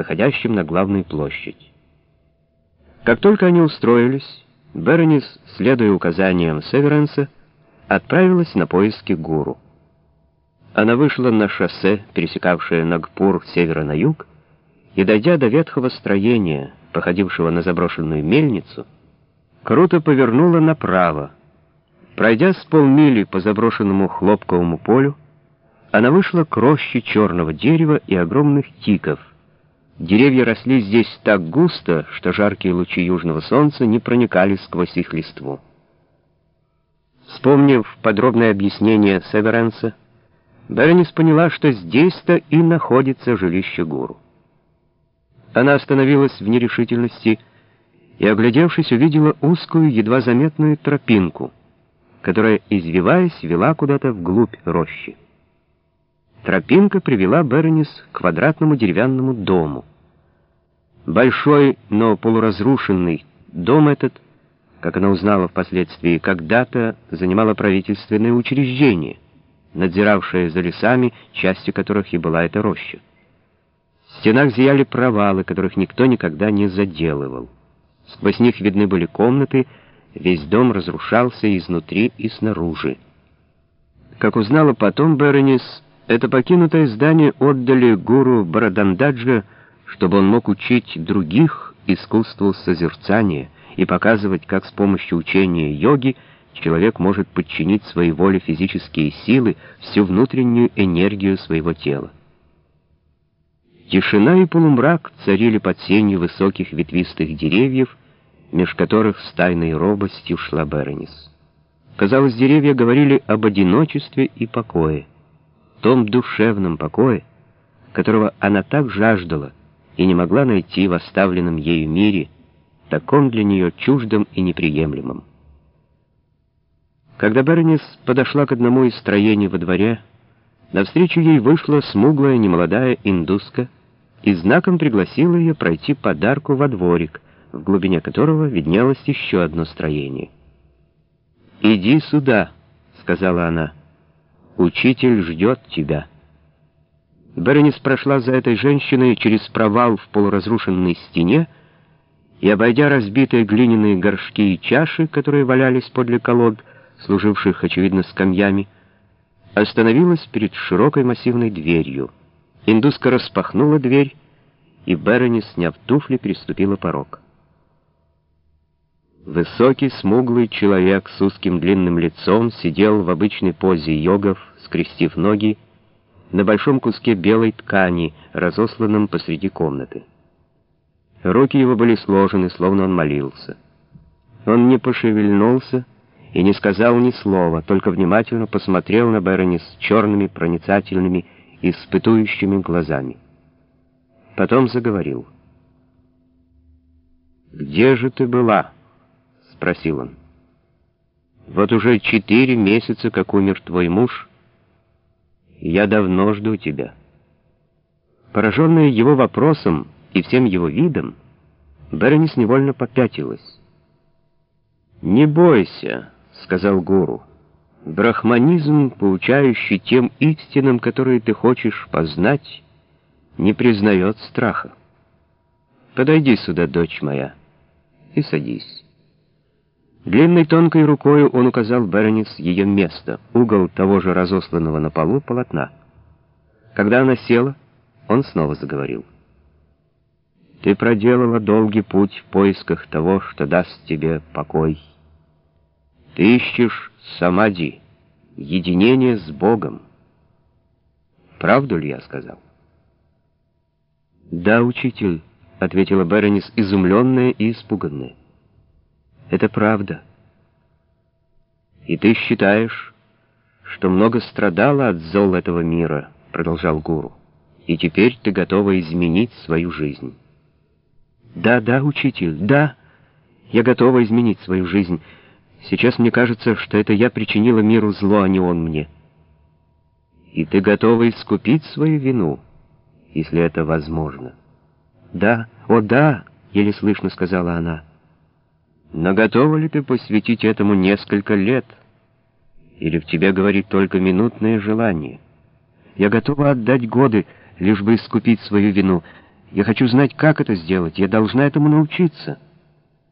выходящим на главную площадь. Как только они устроились, Беронис, следуя указаниям Северенса, отправилась на поиски гуру. Она вышла на шоссе, пересекавшее Нагпур с севера на юг, и, дойдя до ветхого строения, походившего на заброшенную мельницу, круто повернула направо. Пройдя с полмили по заброшенному хлопковому полю, она вышла к роще черного дерева и огромных тиков. Деревья росли здесь так густо, что жаркие лучи южного солнца не проникали сквозь их листву. Вспомнив подробное объяснение Северенса, Бернис поняла, что здесь-то и находится жилище гуру. Она остановилась в нерешительности и, оглядевшись, увидела узкую, едва заметную тропинку, которая, извиваясь, вела куда-то вглубь рощи. Тропинка привела Бернис к квадратному деревянному дому. Большой, но полуразрушенный дом этот, как она узнала впоследствии, когда-то занимало правительственное учреждение, надзиравшее за лесами, частью которых и была эта роща. В стенах зияли провалы, которых никто никогда не заделывал. Сквозь них видны были комнаты, весь дом разрушался изнутри и снаружи. Как узнала потом Беронис, это покинутое здание отдали гуру Барадандаджа, чтобы он мог учить других искусству созерцания и показывать, как с помощью учения йоги человек может подчинить своей воле физические силы, всю внутреннюю энергию своего тела. Тишина и полумрак царили под сенью высоких ветвистых деревьев, меж которых с тайной робостью шла Беронис. Казалось, деревья говорили об одиночестве и покое том душевном покое, которого она так жаждала и не могла найти в оставленном ею мире, таком для нее чуждом и неприемлемом. Когда Бернис подошла к одному из строений во дворе, навстречу ей вышла смуглая немолодая индуска и знаком пригласила ее пройти подарку во дворик, в глубине которого виднелось еще одно строение. «Иди сюда», — сказала она, — Учитель ждет тебя. Беренис прошла за этой женщиной через провал в полуразрушенной стене и, обойдя разбитые глиняные горшки и чаши, которые валялись подле колод, служивших, очевидно, скамьями, остановилась перед широкой массивной дверью. Индуска распахнула дверь, и Беренис, сняв туфли, переступила порог. Высокий, смуглый человек с узким длинным лицом сидел в обычной позе йогов, скрестив ноги, на большом куске белой ткани, разосланном посреди комнаты. Руки его были сложены, словно он молился. Он не пошевельнулся и не сказал ни слова, только внимательно посмотрел на Берони с черными, проницательными, испытующими глазами. Потом заговорил. «Где же ты была?» спросил он. «Вот уже четыре месяца, как умер твой муж, я давно жду тебя». Пораженная его вопросом и всем его видом, Беронис невольно попятилась. «Не бойся», — сказал гуру. «Брахманизм, поучающий тем истинам, которые ты хочешь познать, не признает страха. Подойди сюда, дочь моя, и садись». Длинной тонкой рукой он указал Беронис ее место, угол того же разосланного на полу полотна. Когда она села, он снова заговорил. «Ты проделала долгий путь в поисках того, что даст тебе покой. Ты ищешь самади, единение с Богом. Правду ли я сказал?» «Да, учитель», — ответила Беронис, изумленная и испуганная. Это правда. И ты считаешь, что много страдала от зол этого мира, продолжал гуру, и теперь ты готова изменить свою жизнь. Да, да, учитель, да, я готова изменить свою жизнь. Сейчас мне кажется, что это я причинила миру зло, а не он мне. И ты готова искупить свою вину, если это возможно. Да, о да, еле слышно сказала она. Но готова ли ты посвятить этому несколько лет? Или в тебе говорит только минутное желание? Я готова отдать годы, лишь бы искупить свою вину. Я хочу знать, как это сделать. Я должна этому научиться».